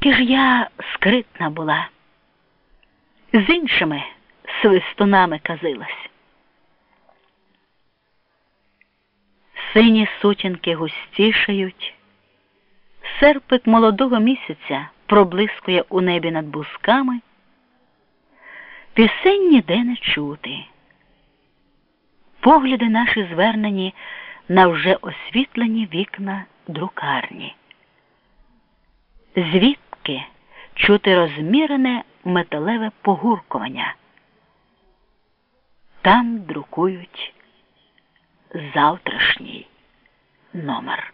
Тільки ж я скритна була, з іншими свистунами казилась. Сині сутінки густішають, серпик молодого місяця проблискує у небі над бусками, пісень ніде не чути. Погляди наші звернені на вже освітлені вікна друкарні. Звідки чути розмірене металеве погуркування? Там друкують завтрашній номер.